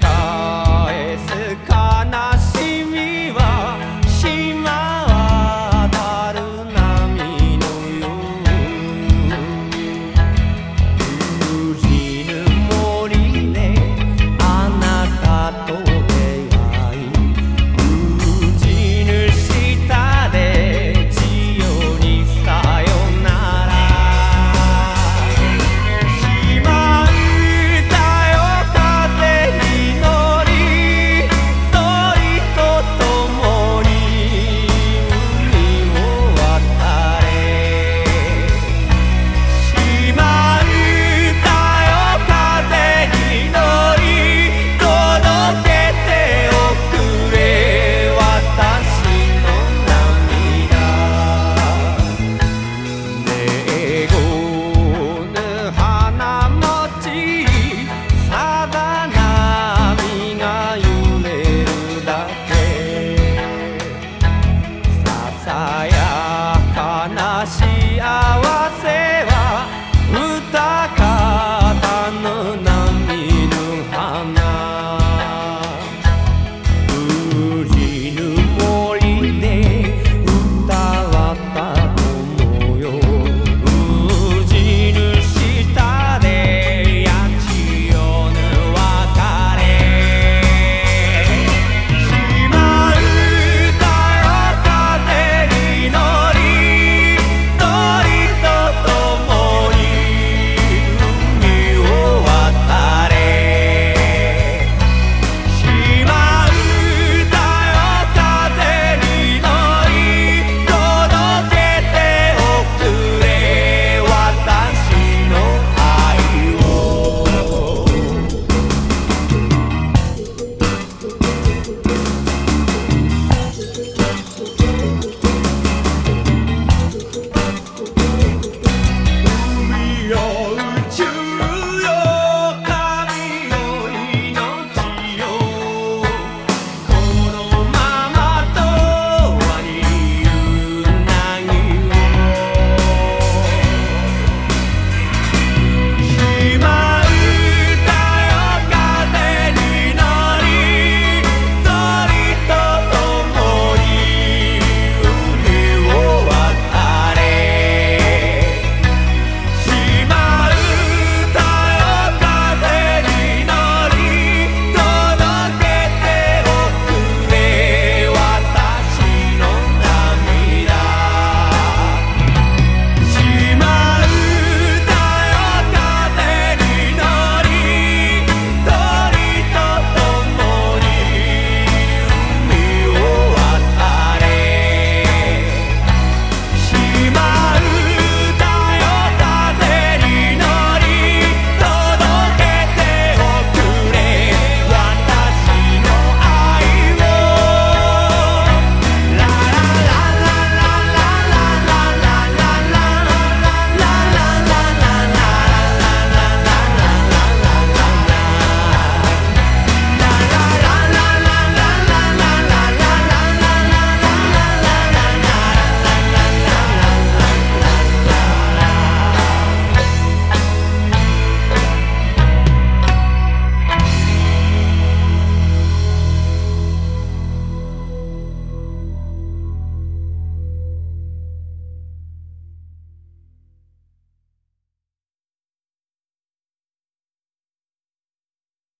返すか。